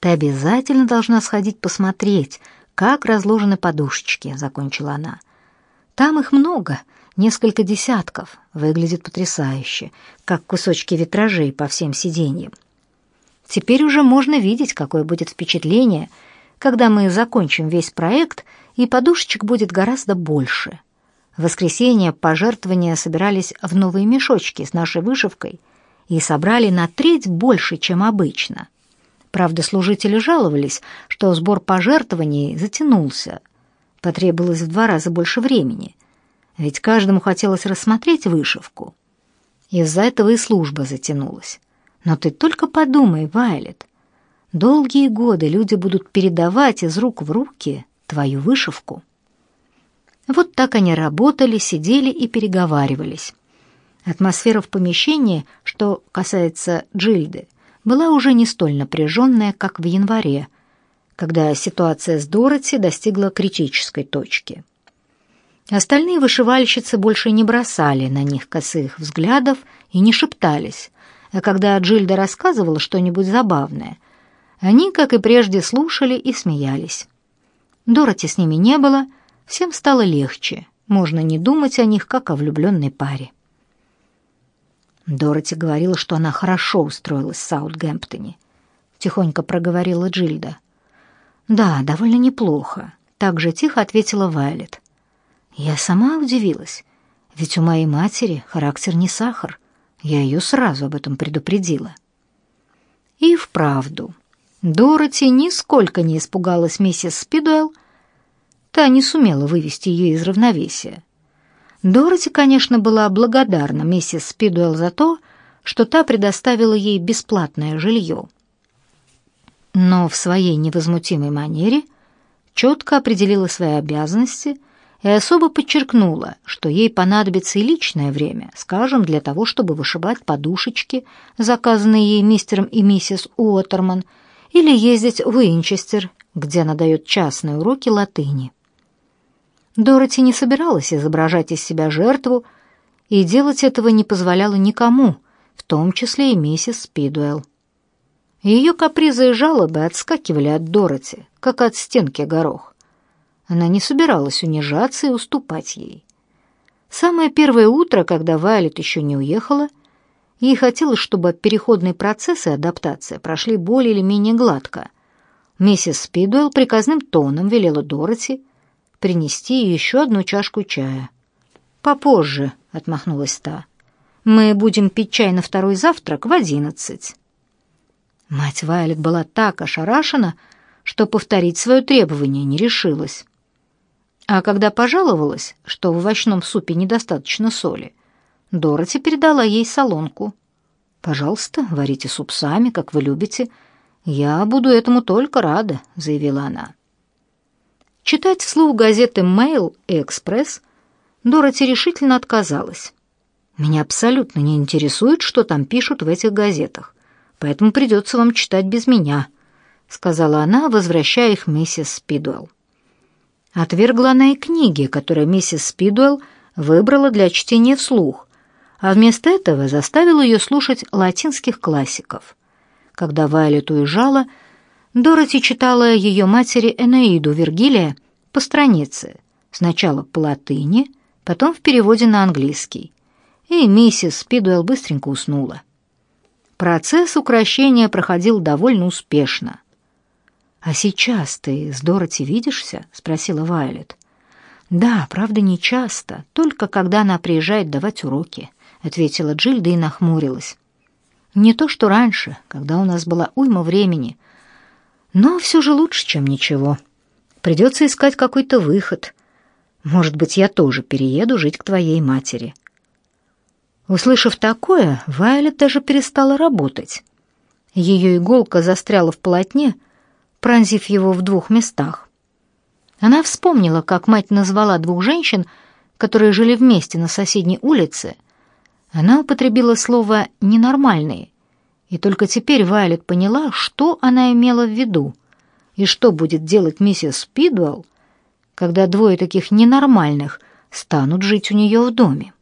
Ты обязательно должна сходить посмотреть, как разложены подушечки, закончила она. Там их много, несколько десятков. Выглядит потрясающе, как кусочки витражей по всем сиденьям. Теперь уже можно видеть, какое будет впечатление, когда мы закончим весь проект, и подушечек будет гораздо больше. В воскресенье пожертвования собирались в новые мешочки с нашей вышивкой и собрали на треть больше, чем обычно. Правда, служители жаловались, что сбор пожертвований затянулся. Потребовалось в два раза больше времени, ведь каждому хотелось рассмотреть вышивку. Из-за этого и служба затянулась. Но ты только подумай, Вайлет. Долгие годы люди будут передавать из рук в руки твою вышивку. Вот так они работали, сидели и переговаривались. Атмосфера в помещении, что касается Джильды, была уже не столь напряженная, как в январе, когда ситуация с Дороти достигла критической точки. Остальные вышивальщицы больше не бросали на них косых взглядов и не шептались, а когда Джильда рассказывала что-нибудь забавное, они, как и прежде, слушали и смеялись. Дороти с ними не было, всем стало легче, можно не думать о них, как о влюбленной паре. Дороти говорила, что она хорошо устроилась в Саутгемптоне. Тихонько проговорила Джильда. «Да, довольно неплохо», — так же тихо ответила Вайлет. Я сама удивилась, ведь у моей матери характер не сахар. Я ее сразу об этом предупредила. И вправду, Дороти нисколько не испугалась миссис Спидуэлл, та не сумела вывести ее из равновесия. Дороти, конечно, была благодарна миссис Спидуэлл за то, что та предоставила ей бесплатное жилье. Но в своей невозмутимой манере четко определила свои обязанности и особо подчеркнула, что ей понадобится и личное время, скажем, для того, чтобы вышивать подушечки, заказанные ей мистером и миссис Уоттерман, или ездить в Уинчестер, где она дает частные уроки латыни. Дороти не собиралась изображать из себя жертву, и делать этого не позволяла никому, в том числе и миссис Спидуэлл. Ее капризы и жалобы отскакивали от Дороти, как от стенки горох. Она не собиралась унижаться и уступать ей. Самое первое утро, когда Вайлет еще не уехала, ей хотелось, чтобы переходный процесс и адаптация прошли более или менее гладко. Миссис Спидуэлл приказным тоном велела Дороти принести еще одну чашку чая. «Попозже», — отмахнулась та. «Мы будем пить чай на второй завтрак в одиннадцать». Мать Вайлет была так ошарашена, что повторить свое требование не решилась. А когда пожаловалась, что в овощном супе недостаточно соли, Дороти передала ей солонку. «Пожалуйста, варите суп сами, как вы любите. Я буду этому только рада», — заявила она. Читать вслух газеты «Мэйл» и «Экспресс» Дороти решительно отказалась. «Меня абсолютно не интересует, что там пишут в этих газетах, поэтому придется вам читать без меня», — сказала она, возвращая их миссис Спидуэлл. Отвергла она и книги, которые миссис Спидуэлл выбрала для чтения вслух, а вместо этого заставила ее слушать латинских классиков. Когда Вайлет уезжала, Дороти читала ее матери Энеиду Вергилия по странице, сначала по латыни, потом в переводе на английский. И миссис Спидуэлл быстренько уснула. Процесс укрощения проходил довольно успешно. «А сейчас ты с Дороти видишься?» — спросила Вайлет. «Да, правда, не часто, только когда она приезжает давать уроки», — ответила Джильда и нахмурилась. «Не то, что раньше, когда у нас была уйма времени, но все же лучше, чем ничего. Придется искать какой-то выход. Может быть, я тоже перееду жить к твоей матери». Услышав такое, Вайлет даже перестала работать. Ее иголка застряла в полотне — пронзив его в двух местах. Она вспомнила, как мать назвала двух женщин, которые жили вместе на соседней улице. Она употребила слово «ненормальные», и только теперь Вайлет поняла, что она имела в виду и что будет делать миссис Спидуэлл, когда двое таких ненормальных станут жить у нее в доме.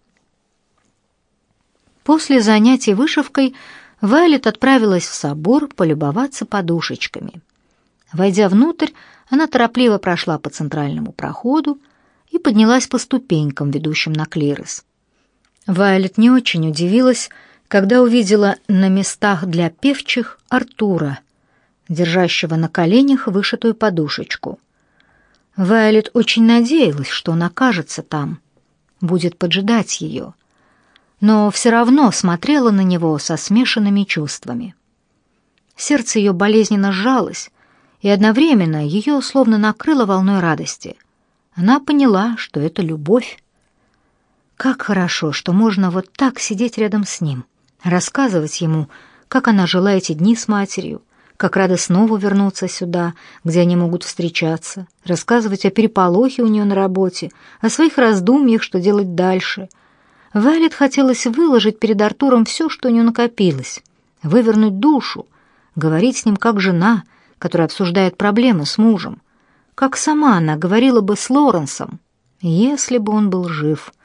После занятий вышивкой Вайлет отправилась в собор полюбоваться подушечками — Войдя внутрь, она торопливо прошла по центральному проходу и поднялась по ступенькам, ведущим на клирос. Вайлет не очень удивилась, когда увидела на местах для певчих Артура, держащего на коленях вышитую подушечку. Вайлет очень надеялась, что он окажется там, будет поджидать ее, но все равно смотрела на него со смешанными чувствами. Сердце ее болезненно сжалось, и одновременно ее словно накрыло волной радости. Она поняла, что это любовь. Как хорошо, что можно вот так сидеть рядом с ним, рассказывать ему, как она жила эти дни с матерью, как рада снова вернуться сюда, где они могут встречаться, рассказывать о переполохе у нее на работе, о своих раздумьях, что делать дальше. Вайлет хотелось выложить перед Артуром все, что у нее накопилось, вывернуть душу, говорить с ним как жена, которая обсуждает проблемы с мужем, как сама она говорила бы с Лоренсом, если бы он был жив —